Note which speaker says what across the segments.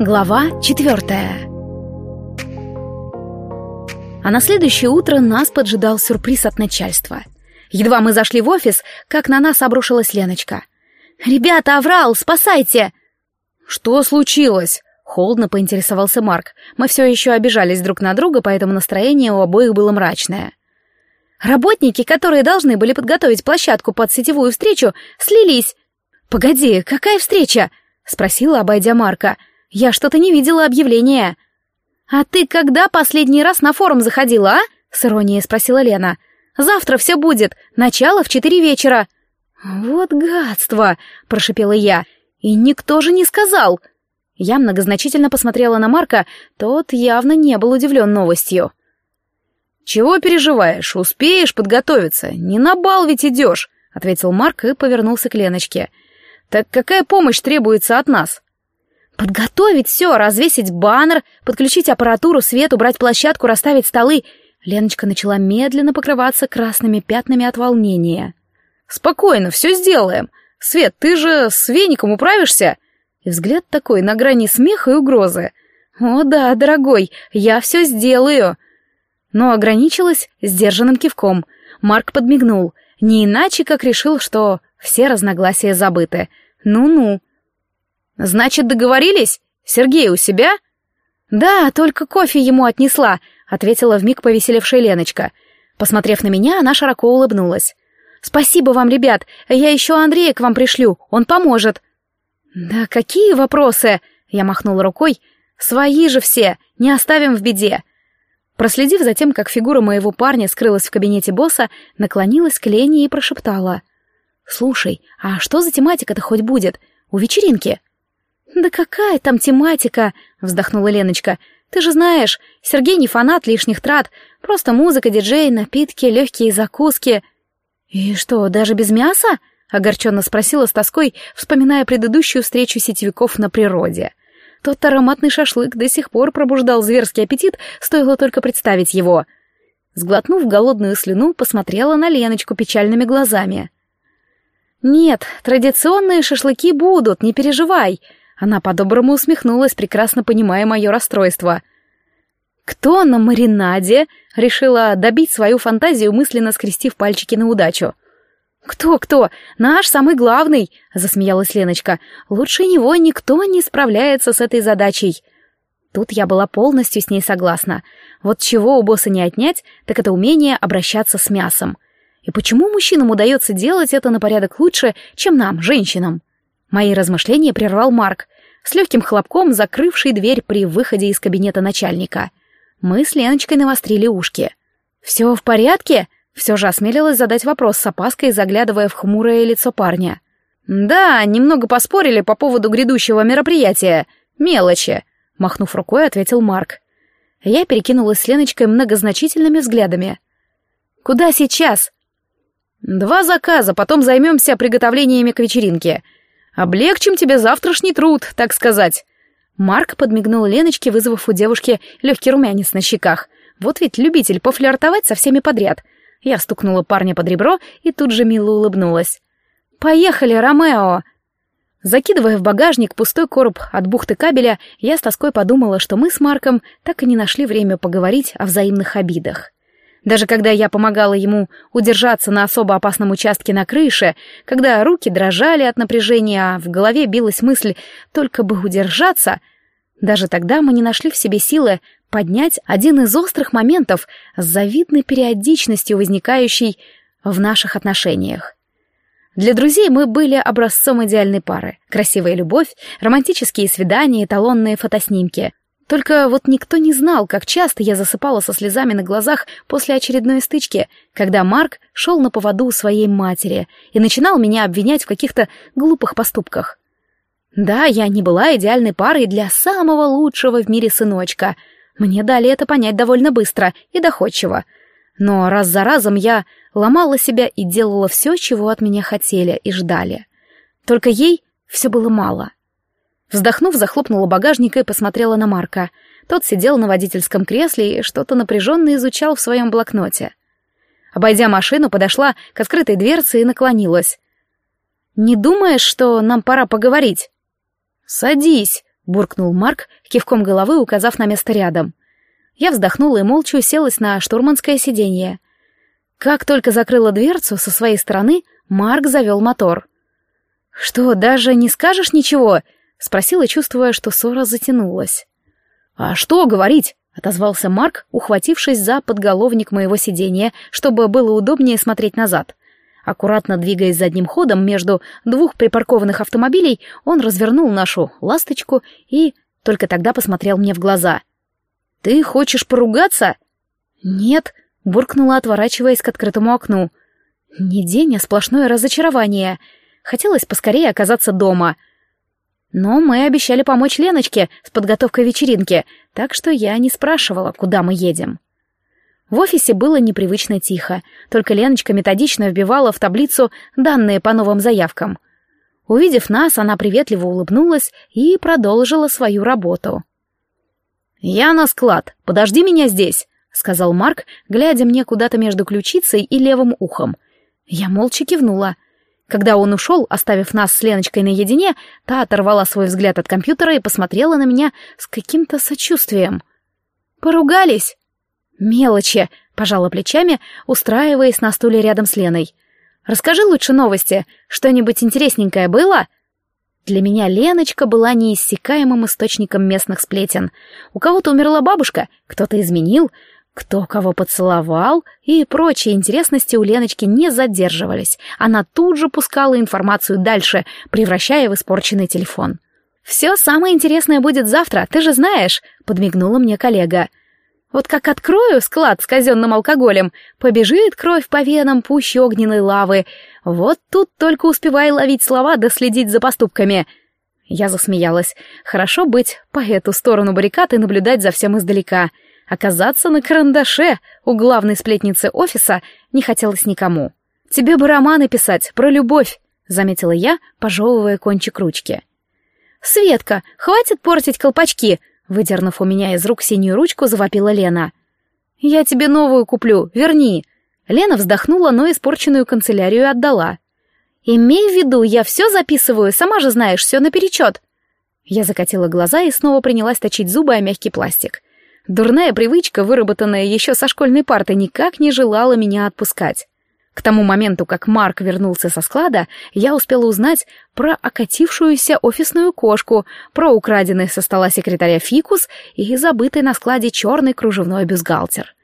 Speaker 1: Глава четвертая А на следующее утро нас поджидал сюрприз от начальства. Едва мы зашли в офис, как на нас обрушилась Леночка. «Ребята, оврал, спасайте!»
Speaker 2: «Что случилось?» Холодно поинтересовался Марк. Мы все еще обижались друг на друга, поэтому настроение у обоих было мрачное.
Speaker 1: Работники, которые должны были подготовить площадку под сетевую встречу, слились. «Погоди, какая встреча?» — спросила, обойдя Марка. «Я что-то не видела объявления». «А ты когда последний раз на форум заходила, а?» — с иронией спросила Лена. «Завтра все будет. Начало в четыре вечера». «Вот гадство!» — прошипела я. «И никто же не сказал!» Я многозначительно посмотрела на Марка, тот явно не был удивлен новостью.
Speaker 2: «Чего переживаешь? Успеешь подготовиться? Не на бал ведь идешь», — ответил Марк и повернулся к Леночке. «Так какая помощь требуется от нас?»
Speaker 1: «Подготовить все, развесить баннер, подключить аппаратуру, свет, убрать площадку, расставить столы». Леночка начала медленно покрываться красными пятнами от волнения.
Speaker 2: «Спокойно, все сделаем. Свет, ты же с веником управишься?» И взгляд такой на грани смеха и угрозы. «О да, дорогой, я все сделаю!» Но ограничилась сдержанным кивком. Марк подмигнул, не иначе, как решил, что все разногласия забыты. Ну-ну. «Значит, договорились? Сергей у себя?»
Speaker 1: «Да, только кофе ему отнесла», — ответила вмиг повеселевшая Леночка. Посмотрев на меня, она широко улыбнулась. «Спасибо вам, ребят, я еще Андрея к вам пришлю, он поможет». «Да какие вопросы?» — я махнула рукой. «Свои же все, не оставим в беде». Проследив за тем, как фигура моего парня скрылась в кабинете босса, наклонилась к Лене и прошептала. «Слушай, а что за тематика-то хоть будет? У вечеринки?» «Да какая там тематика?» — вздохнула Леночка. «Ты же знаешь, Сергей не фанат лишних трат, просто музыка, диджей, напитки, легкие закуски». «И что, даже без мяса?» — огорченно спросила с тоской, вспоминая предыдущую встречу сетевиков на природе. Тот ароматный шашлык до сих пор пробуждал зверский аппетит, стоило только представить его. Сглотнув голодную слюну, посмотрела на Леночку печальными глазами. «Нет, традиционные шашлыки будут, не переживай», она по-доброму усмехнулась, прекрасно понимая мое расстройство. «Кто на маринаде?» — решила добить свою фантазию, мысленно скрестив пальчики на удачу. «Кто-кто? Наш самый главный!» — засмеялась Леночка. «Лучше него никто не справляется с этой задачей». Тут я была полностью с ней согласна. Вот чего у босса не отнять, так это умение обращаться с мясом. И почему мужчинам удается делать это на порядок лучше, чем нам, женщинам? Мои размышления прервал Марк, с легким хлопком закрывший дверь при выходе из кабинета начальника. Мы с Леночкой навострили ушки. «Все в порядке?» Все же осмелилась задать вопрос с опаской, заглядывая в хмурое лицо парня. «Да, немного поспорили по поводу грядущего мероприятия. Мелочи», — махнув рукой, ответил Марк. Я перекинулась с Леночкой многозначительными взглядами. «Куда сейчас?» «Два заказа, потом займемся приготовлениями к вечеринке. Облегчим тебе завтрашний труд, так сказать». Марк подмигнул Леночке, вызвав у девушки легкий румянец на щеках. Вот ведь любитель пофлиртовать со всеми подряд — я стукнула парня под ребро и тут же мило улыбнулась. «Поехали, Ромео!» Закидывая в багажник пустой короб от бухты кабеля, я с тоской подумала, что мы с Марком так и не нашли время поговорить о взаимных обидах. Даже когда я помогала ему удержаться на особо опасном участке на крыше, когда руки дрожали от напряжения, а в голове билась мысль «только бы удержаться», даже тогда мы не нашли в себе силы поднять один из острых моментов с завидной периодичностью возникающей в наших отношениях. Для друзей мы были образцом идеальной пары. Красивая любовь, романтические свидания, эталонные фотоснимки. Только вот никто не знал, как часто я засыпала со слезами на глазах после очередной стычки, когда Марк шел на поводу у своей матери и начинал меня обвинять в каких-то глупых поступках. Да, я не была идеальной парой для самого лучшего в мире сыночка — мне дали это понять довольно быстро и доходчиво. Но раз за разом я ломала себя и делала все, чего от меня хотели и ждали. Только ей все было мало. Вздохнув, захлопнула багажник и посмотрела на Марка. Тот сидел на водительском кресле и что-то напряженно изучал в своем блокноте. Обойдя машину, подошла к открытой дверце и наклонилась. «Не думаешь, что нам пора поговорить?» «Садись», буркнул Марк, кивком головы указав на место рядом. Я вздохнула и молча уселась на штурманское сиденье. Как только закрыла дверцу со своей стороны, Марк завел мотор. «Что, даже не скажешь ничего?» — спросила, чувствуя, что ссора затянулась. «А что говорить?» — отозвался Марк, ухватившись за подголовник моего сиденья, чтобы было удобнее смотреть назад. Аккуратно двигаясь задним ходом между двух припаркованных автомобилей, он развернул нашу ласточку и только тогда посмотрел мне в глаза. «Ты хочешь поругаться?» «Нет», — буркнула, отворачиваясь к открытому окну. «Не день, а сплошное разочарование. Хотелось поскорее оказаться дома». Но мы обещали помочь Леночке с подготовкой вечеринки, так что я не спрашивала, куда мы едем. В офисе было непривычно тихо, только Леночка методично вбивала в таблицу данные по новым заявкам. Увидев нас, она приветливо улыбнулась и продолжила свою работу. «Я на склад, подожди меня здесь», — сказал Марк, глядя мне куда-то между ключицей и левым ухом. Я молча кивнула. Когда он ушел, оставив нас с Леночкой наедине, та оторвала свой взгляд от компьютера и посмотрела на меня с каким-то сочувствием. «Поругались?» «Мелочи», — пожала плечами, устраиваясь на стуле рядом с Леной. «Расскажи лучше новости. Что-нибудь интересненькое было?» Для меня Леночка была неиссякаемым источником местных сплетен. У кого-то умерла бабушка, кто-то изменил, кто кого поцеловал, и прочие интересности у Леночки не задерживались. Она тут же пускала информацию дальше, превращая в испорченный телефон. «Все самое интересное будет завтра, ты же знаешь», — подмигнула мне коллега. Вот как открою склад с казенным алкоголем, побежит кровь по венам пуще огненной лавы. Вот тут только успевай ловить слова да следить за поступками. Я засмеялась. Хорошо быть по эту сторону баррикад и наблюдать за всем издалека. Оказаться на карандаше у главной сплетницы офиса не хотелось никому. «Тебе бы романы писать про любовь», — заметила я, пожевывая кончик ручки. «Светка, хватит портить колпачки!» Выдернув у меня из рук синюю ручку, завопила Лена. «Я тебе новую куплю, верни!» Лена вздохнула, но испорченную канцелярию отдала. «Имей в виду, я все записываю, сама же знаешь, все наперечет!» Я закатила глаза и снова принялась точить зубы о мягкий пластик. Дурная привычка, выработанная еще со школьной парты, никак не желала меня отпускать. К тому моменту, как Марк вернулся со склада, я успела узнать про окатившуюся офисную кошку, про украденный со стола секретаря фикус и забытый на складе черный кружевной бюстгальтер.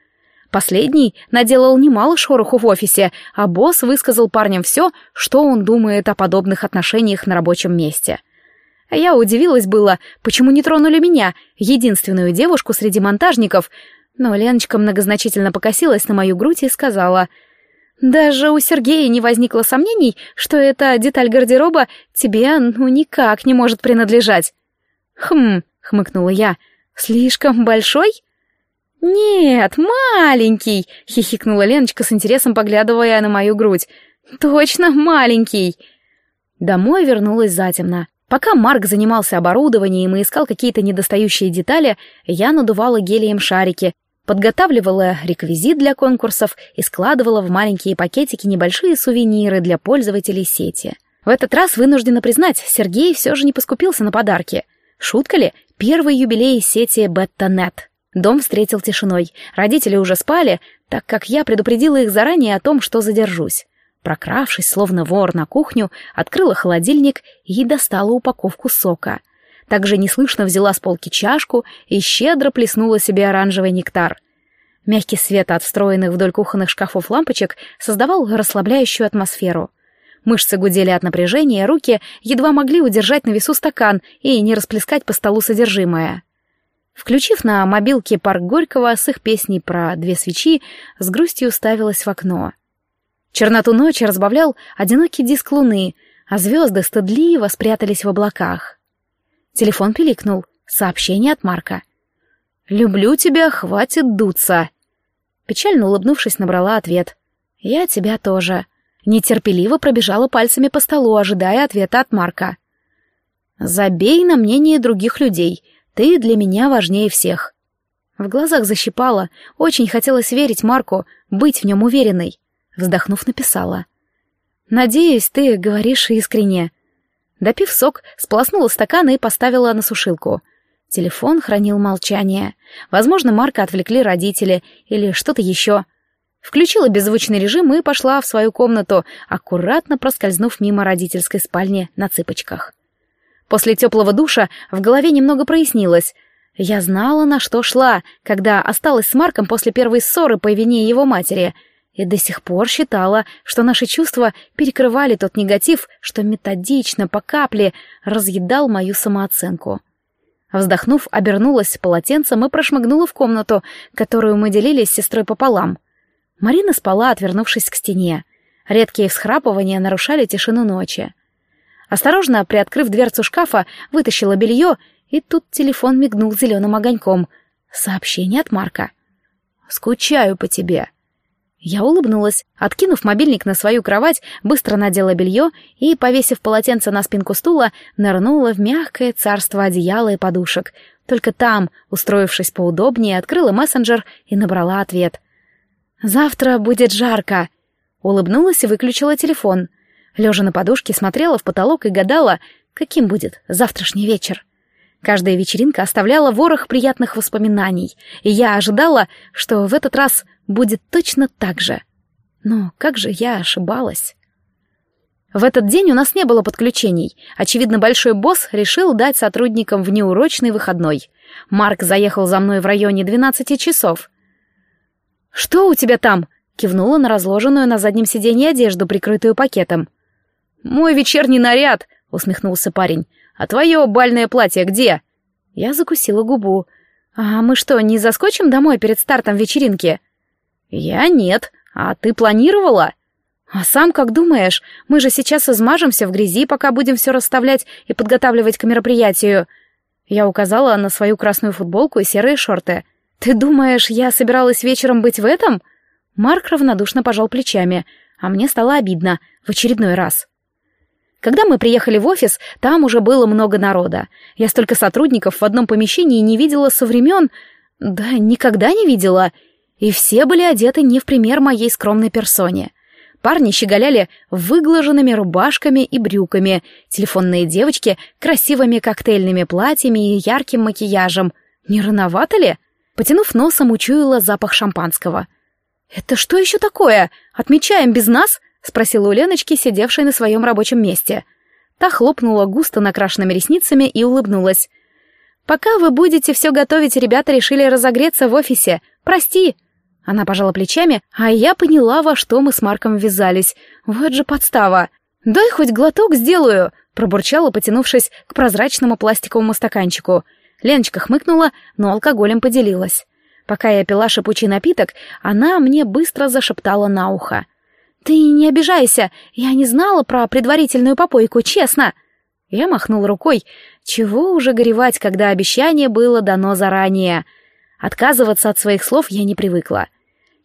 Speaker 1: Последний наделал немало шороху в офисе, а босс высказал парням все, что он думает о подобных отношениях на рабочем месте. А я удивилась было, почему не тронули меня, единственную девушку среди монтажников, но Леночка многозначительно покосилась на мою грудь и сказала — даже у Сергея не возникло сомнений, что эта деталь гардероба тебе ну никак не может принадлежать. Хм, хмыкнула я. Слишком большой? Нет, маленький, хихикнула Леночка с интересом поглядывая на мою грудь. Точно маленький. Домой вернулась затемно. Пока Марк занимался оборудованием и искал какие-то недостающие детали, я надувала гелием шарики, подготавливала реквизит для конкурсов и складывала в маленькие пакетики небольшие сувениры для пользователей сети. В этот раз, вынуждена признать, Сергей все же не поскупился на подарки. Шутка ли? Первый юбилей сети Беттанет. Дом встретил тишиной. Родители уже спали, так как я предупредила их заранее о том, что задержусь. Прокравшись, словно вор на кухню, открыла холодильник и достала упаковку сока — также неслышно взяла с полки чашку и щедро плеснула себе оранжевый нектар. Мягкий свет от встроенных вдоль кухонных шкафов лампочек создавал расслабляющую атмосферу. Мышцы гудели от напряжения, руки едва могли удержать на весу стакан и не расплескать по столу содержимое. Включив на мобилке парк Горького с их песней про две свечи, с грустью уставилась в окно. Черноту ночи разбавлял одинокий диск луны, а звезды стыдливо спрятались в облаках. Телефон пиликнул. Сообщение от Марка. «Люблю тебя, хватит дуться!» Печально улыбнувшись, набрала ответ. «Я тебя тоже». Нетерпеливо пробежала пальцами по столу, ожидая ответа от Марка. «Забей на мнение других людей. Ты для меня важнее всех». В глазах защипала. Очень хотелось верить Марку, быть в нем уверенной. Вздохнув, написала. «Надеюсь, ты говоришь искренне». Допив сок, сполоснула стакан и поставила на сушилку. Телефон хранил молчание. Возможно, Марка отвлекли родители или что-то еще. Включила беззвучный режим и пошла в свою комнату, аккуратно проскользнув мимо родительской спальни на цыпочках. После теплого душа в голове немного прояснилось. Я знала, на что шла, когда осталась с Марком после первой ссоры по вине его матери — и до сих пор считала, что наши чувства перекрывали тот негатив, что методично, по капле, разъедал мою самооценку. Вздохнув, обернулась полотенцем и прошмыгнула в комнату, которую мы делили с сестрой пополам. Марина спала, отвернувшись к стене. Редкие всхрапывания нарушали тишину ночи. Осторожно, приоткрыв дверцу шкафа, вытащила белье, и тут телефон мигнул зеленым огоньком. Сообщение от Марка. «Скучаю по тебе», я улыбнулась, откинув мобильник на свою кровать, быстро надела белье и, повесив полотенце на спинку стула, нырнула в мягкое царство одеяла и подушек. Только там, устроившись поудобнее, открыла мессенджер и набрала ответ. «Завтра будет жарко!» Улыбнулась и выключила телефон. Лежа на подушке, смотрела в потолок и гадала, каким будет завтрашний вечер. Каждая вечеринка оставляла ворох приятных воспоминаний, и я ожидала, что в этот раз будет точно так же. Но как же я ошибалась? В этот день у нас не было подключений. Очевидно, большой босс решил дать сотрудникам внеурочный выходной. Марк заехал за мной в районе 12 часов. «Что у тебя там?» — кивнула на разложенную на заднем сиденье одежду, прикрытую пакетом. «Мой вечерний наряд», — усмехнулся парень. «А твое бальное платье где?» Я закусила губу. «А мы что, не заскочим домой перед стартом вечеринки?» «Я нет. А ты планировала?» «А сам как думаешь? Мы же сейчас измажемся в грязи, пока будем все расставлять и подготавливать к мероприятию». Я указала на свою красную футболку и серые шорты. «Ты думаешь, я собиралась вечером быть в этом?» Марк равнодушно пожал плечами, а мне стало обидно в очередной раз. Когда мы приехали в офис, там уже было много народа. Я столько сотрудников в одном помещении не видела со времен... Да, никогда не видела. И все были одеты не в пример моей скромной персоне. Парни щеголяли выглаженными рубашками и брюками, телефонные девочки — красивыми коктейльными платьями и ярким макияжем. Не рановато ли? Потянув носом, учуяла запах шампанского. «Это что еще такое? Отмечаем без нас?» — спросила у Леночки, сидевшей на своем рабочем месте. Та хлопнула густо накрашенными ресницами и улыбнулась. «Пока вы будете все готовить, ребята решили разогреться в офисе. Прости!» Она пожала плечами, а я поняла, во что мы с Марком ввязались. Вот же подстава. «Дай хоть глоток сделаю!» — пробурчала, потянувшись к прозрачному пластиковому стаканчику. Леночка хмыкнула, но алкоголем поделилась. Пока я пила шипучий напиток, она мне быстро зашептала на ухо. «Ты не обижайся, я не знала про предварительную попойку, честно!» Я махнул рукой. Чего уже горевать, когда обещание было дано заранее? Отказываться от своих слов я не привыкла.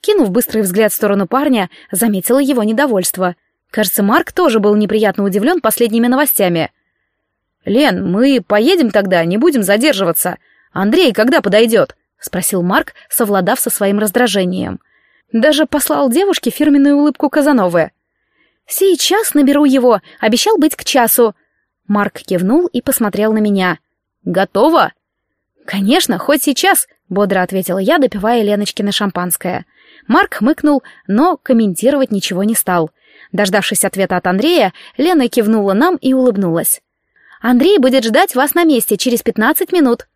Speaker 1: Кинув быстрый взгляд в сторону парня, заметила его недовольство. Кажется, Марк тоже был неприятно удивлен последними новостями. «Лен, мы поедем тогда, не будем задерживаться. Андрей когда подойдет?» — спросил Марк, совладав со своим раздражением. Даже послал девушке фирменную улыбку Казановы. «Сейчас наберу его, обещал быть к часу». Марк кивнул и посмотрел на меня. «Готово?» «Конечно, хоть сейчас», — бодро ответила я, допивая Леночкино шампанское. Марк хмыкнул, но комментировать ничего не стал. Дождавшись ответа от Андрея, Лена кивнула нам и улыбнулась. «Андрей будет ждать вас на месте через пятнадцать минут».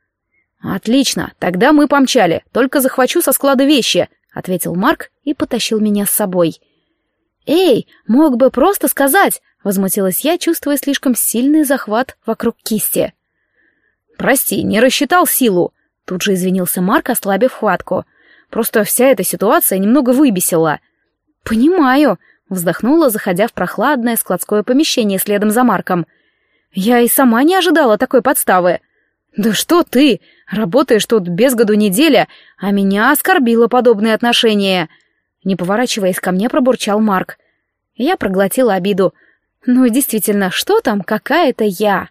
Speaker 1: «Отлично, тогда мы помчали, только захвачу со склада вещи», — ответил Марк и потащил меня с собой. «Эй, мог бы просто сказать!» — возмутилась я, чувствуя слишком сильный захват вокруг кисти. «Прости, не рассчитал силу!» — тут же извинился Марк, ослабив хватку. «Просто вся эта ситуация немного выбесила». «Понимаю», — вздохнула, заходя в прохладное складское помещение следом за Марком. «Я и сама не ожидала такой подставы». «Да что ты! Работаешь тут без году неделя, а меня оскорбило подобное отношение!» Не поворачиваясь ко мне, пробурчал Марк. Я проглотила обиду. «Ну, действительно, что там какая-то я?»